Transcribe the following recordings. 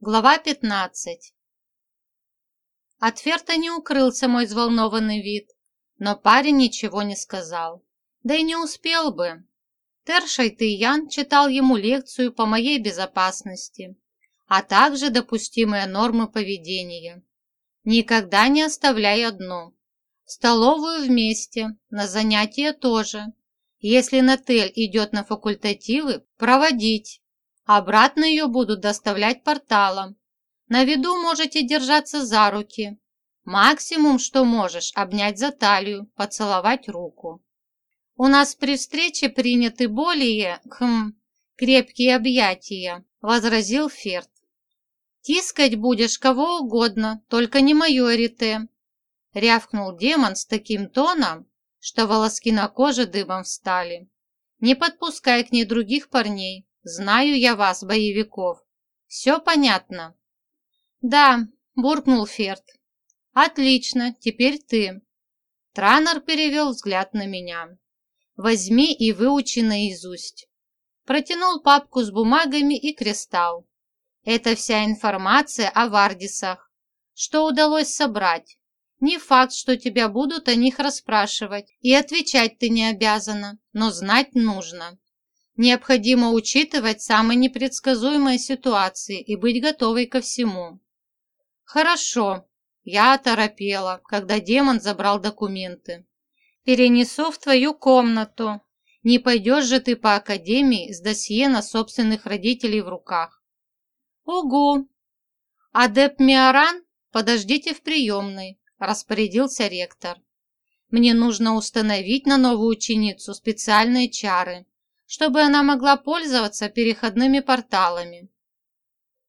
Глава 15 От Ферта не укрылся мой взволнованный вид, но парень ничего не сказал. Да и не успел бы. Тершайт Ян читал ему лекцию по моей безопасности, а также допустимые нормы поведения. Никогда не оставляй одну. В столовую вместе, на занятия тоже. Если Натель идет на факультативы, проводить. Обратно ее будут доставлять порталом. На виду можете держаться за руки. Максимум, что можешь, обнять за талию, поцеловать руку. У нас при встрече приняты более, хм, крепкие объятия, возразил Ферд. Тискать будешь кого угодно, только не мое рите. Рявкнул демон с таким тоном, что волоски на коже дыбом встали. Не подпускай к ней других парней, Знаю я вас, боевиков. Все понятно?» «Да», – буркнул Ферд. «Отлично, теперь ты». Транер перевел взгляд на меня. «Возьми и выучи наизусть». Протянул папку с бумагами и кристалл. Это вся информация о Вардисах. Что удалось собрать. Не факт, что тебя будут о них расспрашивать, и отвечать ты не обязана, но знать нужно. Необходимо учитывать самые непредсказуемые ситуации и быть готовой ко всему. Хорошо, я оторопела, когда демон забрал документы. Перенесу в твою комнату. Не пойдешь же ты по академии с досье на собственных родителей в руках. Угу. Адеп Миоран, подождите в приемной, распорядился ректор. Мне нужно установить на новую ученицу специальные чары чтобы она могла пользоваться переходными порталами.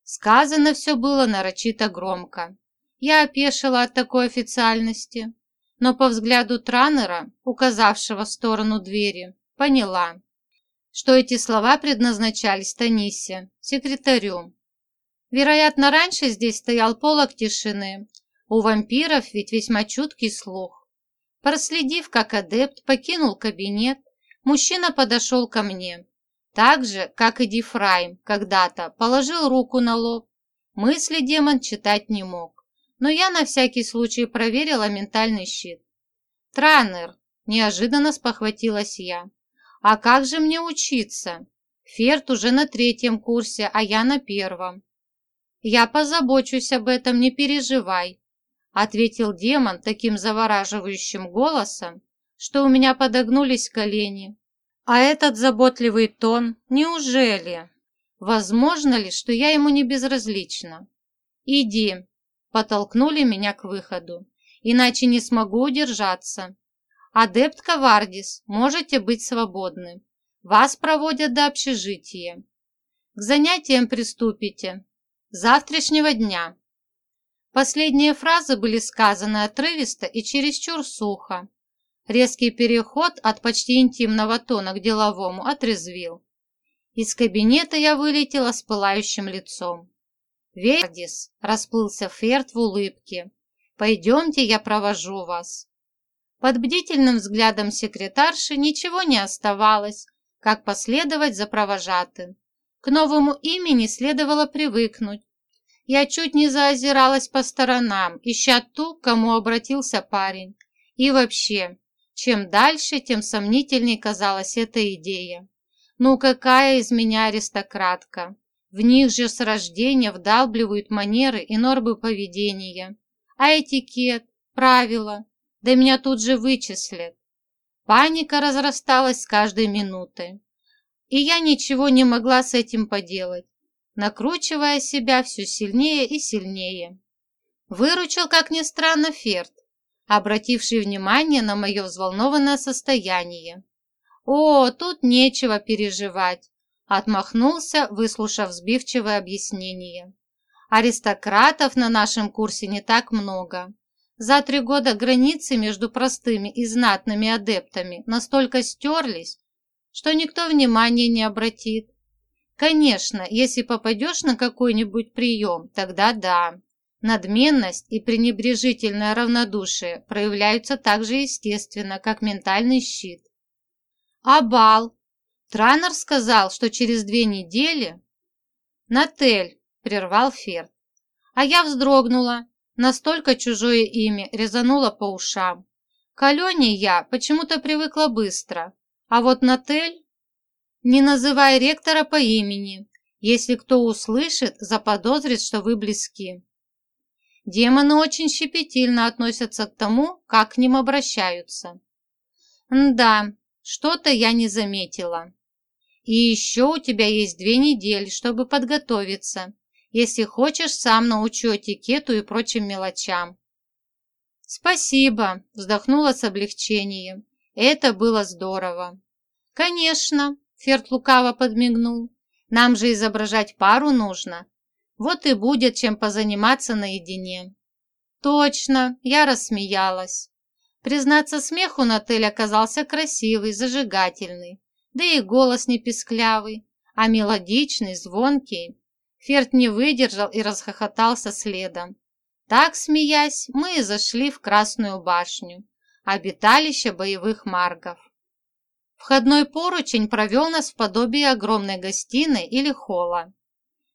Сказано все было нарочито громко. Я опешила от такой официальности, но по взгляду Транера, указавшего в сторону двери, поняла, что эти слова предназначались Танисе, секретарю. Вероятно, раньше здесь стоял полог тишины. У вампиров ведь весьма чуткий слух. Проследив, как адепт покинул кабинет, мужчина подошел ко мне. Так же, как и Дифрайм когда-то, положил руку на лоб. Мысли демон читать не мог, но я на всякий случай проверила ментальный щит. «Транер!» – неожиданно спохватилась я. «А как же мне учиться? Ферт уже на третьем курсе, а я на первом». «Я позабочусь об этом, не переживай», – ответил демон таким завораживающим голосом, что у меня подогнулись колени. А этот заботливый тон, неужели? Возможно ли, что я ему не безразлична? Иди, потолкнули меня к выходу, иначе не смогу удержаться. Адепт Кавардис, можете быть свободны. Вас проводят до общежития. К занятиям приступите. Завтрашнего дня. Последние фразы были сказаны отрывисто и чересчур сухо. Резкий переход от почти интимного тона к деловому отрезвил. Из кабинета я вылетела с пылающим лицом. «Вердис!» – расплылся Ферд в улыбке. «Пойдемте, я провожу вас». Под бдительным взглядом секретарши ничего не оставалось, как последовать за провожатым. К новому имени следовало привыкнуть. Я чуть не заозиралась по сторонам, ища ту, к кому обратился парень. И вообще, чем дальше, тем сомнительней казалась эта идея. Ну какая из меня аристократка? В них же с рождения вдалбливают манеры и нормы поведения. А этикет, правила, да меня тут же вычислят. Паника разрасталась с каждой минутой. И я ничего не могла с этим поделать, накручивая себя все сильнее и сильнее. Выручил, как ни странно, Ферд обративший внимание на мое взволнованное состояние. «О, тут нечего переживать», – отмахнулся, выслушав сбивчивое объяснение. «Аристократов на нашем курсе не так много. За три года границы между простыми и знатными адептами настолько стерлись, что никто внимания не обратит. Конечно, если попадешь на какой-нибудь прием, тогда да. Надменность и пренебрежительное равнодушие проявляются так же естественно, как ментальный щит. А бал? Транер сказал, что через две недели... Натель, – прервал Ферд. А я вздрогнула. Настолько чужое имя резануло по ушам. К Алене я почему-то привыкла быстро. А вот Натель... Не называй ректора по имени. Если кто услышит, заподозрит, что вы близки. Демоны очень щепетильно относятся к тому, как к ним обращаются. Да, что-то я не заметила. И еще у тебя есть две недели, чтобы подготовиться. Если хочешь, сам научу этикету и прочим мелочам. Спасибо, вздохнула с облегчением. Это было здорово. Конечно, Ферд лукаво подмигнул. Нам же изображать пару нужно. Вот и будет чем позаниматься наедине. Точно, я рассмеялась. Признаться, смех у Натель оказался красивый, зажигательный, да и голос не писклявый, а мелодичный, звонкий. Ферд не выдержал и расхохотался следом. Так, смеясь, мы и зашли в Красную башню, обиталище боевых маргов. Входной поручень провел нас в подобие огромной гостиной или холла.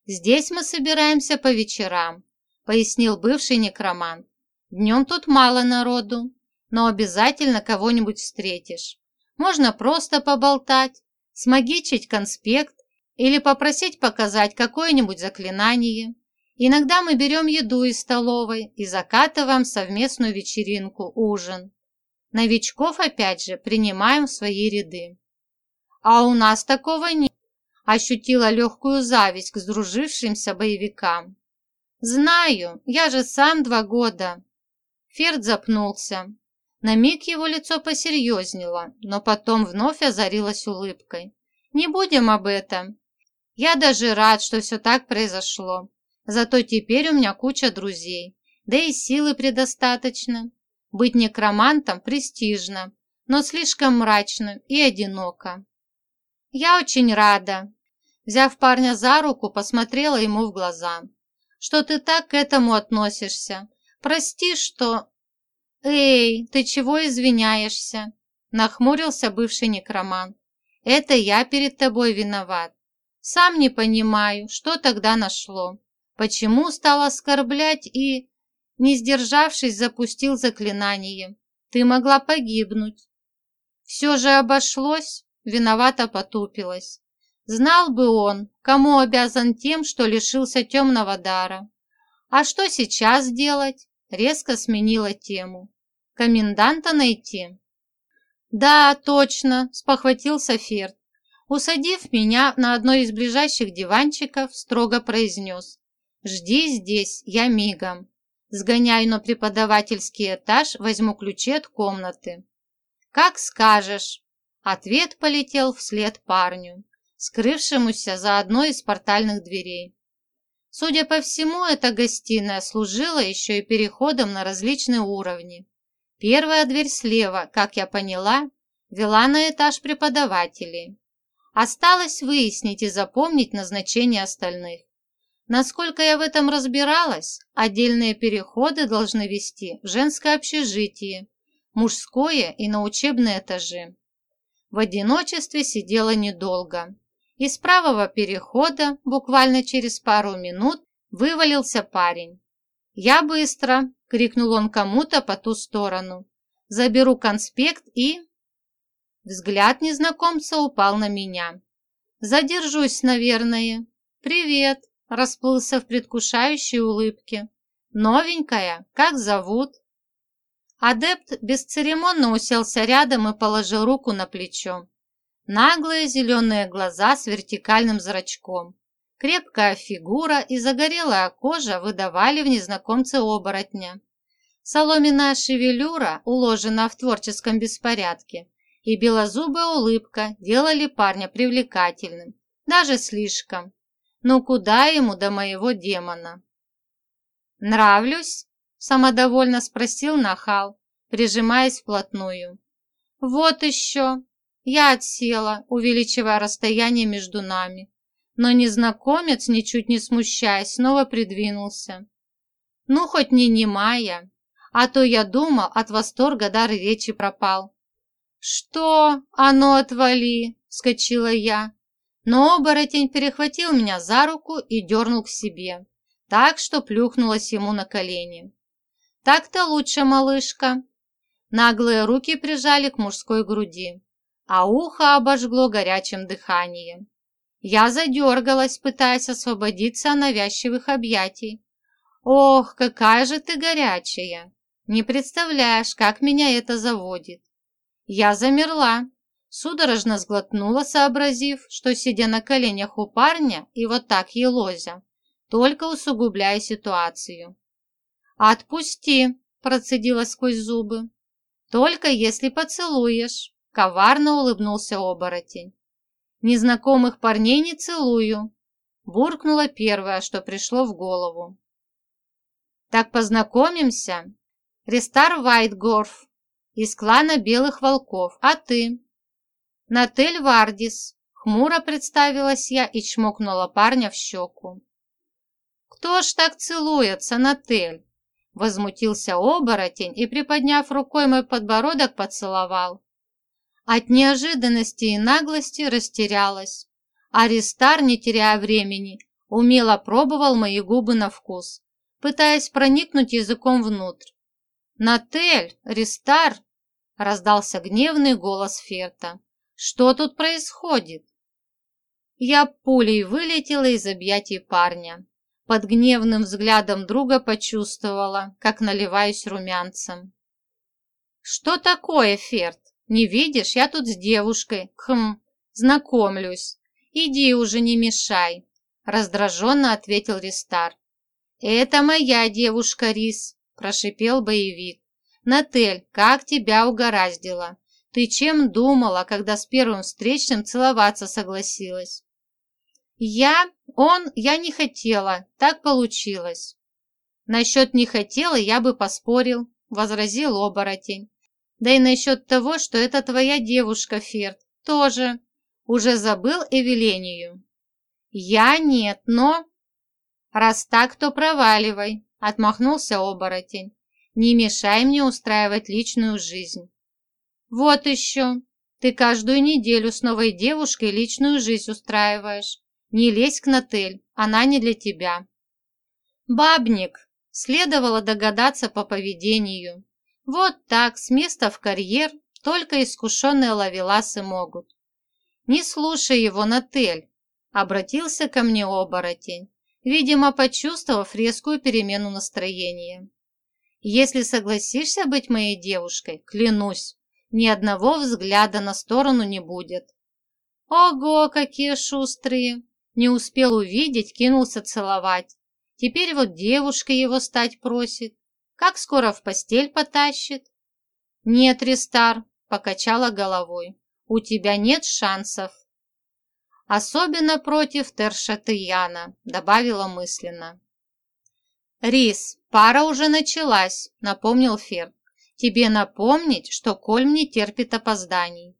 «Здесь мы собираемся по вечерам», — пояснил бывший некромант. «Днем тут мало народу, но обязательно кого-нибудь встретишь. Можно просто поболтать, смогичить конспект или попросить показать какое-нибудь заклинание. Иногда мы берем еду из столовой и закатываем совместную вечеринку, ужин. Новичков, опять же, принимаем в свои ряды. А у нас такого нет. Ощутила легкую зависть к сдружившимся боевикам. Знаю, я же сам два года. Ферд запнулся. На миг его лицо посерьезнело, но потом вновь озарилось улыбкой. Не будем об этом. Я даже рад, что все так произошло. Зато теперь у меня куча друзей, да и силы предостаточно. Быть некромантом престижно, но слишком мрачно и одиноко. Я очень рада. Взяв парня за руку, посмотрела ему в глаза. Что ты так к этому относишься? Прости, что... «Эй, ты чего извиняешься?» Нахмурился бывший некромант. «Это я перед тобой виноват. Сам не понимаю, что тогда нашло. Почему стал оскорблять и, не сдержавшись, запустил заклинание? Ты могла погибнуть. Все же обошлось, виновато потупилась. Знал бы он, кому обязан тем, что лишился темного дара. А что сейчас делать? Резко сменила тему. Коменданта найти? Да, точно, спохватился Ферд. Усадив меня на одной из ближайших диванчиков, строго произнес. «Жди здесь, я мигом. Сгоняю на преподавательский этаж, возьму ключи от комнаты». «Как скажешь». Ответ полетел вслед парню, скрывшемуся за одной из портальных дверей. Судя по всему, эта гостиная служила еще и переходом на различные уровни. Первая дверь слева, как я поняла, вела на этаж преподавателей. Осталось выяснить и запомнить назначение остальных. Насколько я в этом разбиралась, отдельные переходы должны вести в женское общежитие, мужское и на учебные этажи. В одиночестве сидела недолго. Из правого перехода, буквально через пару минут, вывалился парень. «Я быстро!» – крикнул он кому-то по ту сторону. «Заберу конспект и...» Взгляд незнакомца упал на меня. «Задержусь, наверное. Привет!» – расплылся в предвкушающей улыбке. «Новенькая? Как зовут?» Адепт бесцеремонно уселся рядом и положил руку на плечо. Наглые зеленые глаза с вертикальным зрачком. Крепкая фигура и загорелая кожа выдавали в незнакомце оборотня. Соломенная шевелюра, уложена в творческом беспорядке, и белозубая улыбка делали парня привлекательным, даже слишком. Но куда ему до моего демона? «Нравлюсь?» – самодовольно спросил Нахал, прижимаясь вплотную. «Вот еще!» Я отсела, увеличивая расстояние между нами но незнакомец, ничуть не смущаясь, снова придвинулся. Ну, хоть не немая, а то я думал, от восторга дар речи пропал. «Что? Оно отвали!» – вскочила я. Но оборотень перехватил меня за руку и дернул к себе, так что плюхнулась ему на колени. «Так-то лучше, малышка!» Наглые руки прижали к мужской груди, а ухо обожгло горячим дыханием. Я задергалась, пытаясь освободиться от навязчивых объятий. «Ох, какая же ты горячая! Не представляешь, как меня это заводит!» Я замерла, судорожно сглотнула, сообразив, что, сидя на коленях у парня и вот так елозя, только усугубляя ситуацию. «Отпусти!» – процедила сквозь зубы. «Только если поцелуешь!» – коварно улыбнулся оборотень. «Незнакомых парней не целую!» – буркнула первое, что пришло в голову. «Так познакомимся?» «Рестар Вайтгорф из клана Белых Волков, а ты?» «Натель Вардис», — хмуро представилась я и чмокнула парня в щеку. «Кто ж так целуется, Натель?» Возмутился оборотень и, приподняв рукой мой подбородок, поцеловал. От неожиданности и наглости растерялась. Аристар, не теряя времени, умело пробовал мои губы на вкус, пытаясь проникнуть языком внутрь. «Натель, Ристар!» — раздался гневный голос Ферта. «Что тут происходит?» Я пулей вылетела из объятий парня. Под гневным взглядом друга почувствовала, как наливаюсь румянцем. «Что такое, Ферт? Не видишь, я тут с девушкой. Хм, знакомлюсь. Иди уже, не мешай», — раздраженно ответил Ристар. «Это моя девушка, Рис», — прошипел боевик. «Натель, как тебя угораздило? Ты чем думала, когда с первым встречным целоваться согласилась?» «Я... он... я не хотела. Так получилось». «Насчет не хотела я бы поспорил», — возразил оборотень. «Да и насчет того, что это твоя девушка, Ферд, тоже. Уже забыл Эвелению?» «Я нет, но...» «Раз так, то проваливай», — отмахнулся оборотень. «Не мешай мне устраивать личную жизнь». «Вот еще. Ты каждую неделю с новой девушкой личную жизнь устраиваешь. Не лезь к Натель, она не для тебя. Бабник. Следовало догадаться по поведению. Вот так, с места в карьер, только искушенные ловеласы могут. Не слушай его, Натель. Обратился ко мне оборотень, видимо, почувствовав резкую перемену настроения. Если согласишься быть моей девушкой, клянусь, ни одного взгляда на сторону не будет. Ого, какие шустрые! Не успел увидеть, кинулся целовать. Теперь вот девушка его стать просит. Как скоро в постель потащит? Нет, Ристар, покачала головой. У тебя нет шансов. Особенно против Тершатыяна, добавила мысленно. Рис, пара уже началась, напомнил Ферд. Тебе напомнить, что Кольм не терпит опозданий.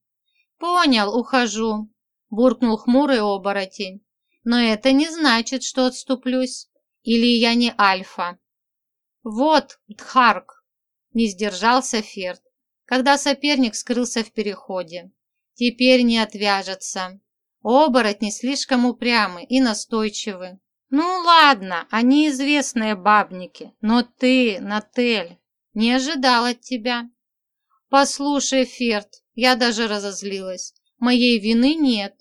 Понял, ухожу, буркнул хмурый оборотень. Но это не значит, что отступлюсь. Или я не альфа. Вот, Дхарк, не сдержался Ферд, когда соперник скрылся в переходе. Теперь не отвяжется. Оборотни слишком упрямы и настойчивы. Ну ладно, они известные бабники, но ты, Натель, не ожидал от тебя. Послушай, Ферд, я даже разозлилась. Моей вины нет.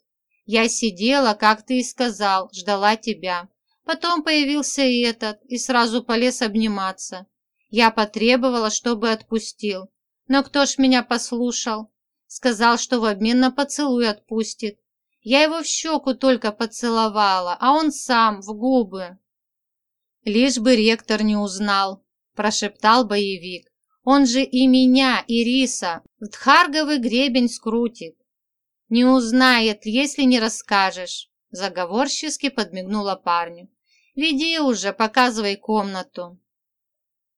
Я сидела, как ты и сказал, ждала тебя. Потом появился и этот, и сразу полез обниматься. Я потребовала, чтобы отпустил. Но кто ж меня послушал? Сказал, что в обмен на поцелуй отпустит. Я его в щеку только поцеловала, а он сам в губы. Лишь бы ректор не узнал, прошептал боевик. Он же и меня, и Риса, в Дхарговый гребень скрутит. «Не узнает, если не расскажешь», – заговорчески подмигнула парню. «Веди уже, показывай комнату».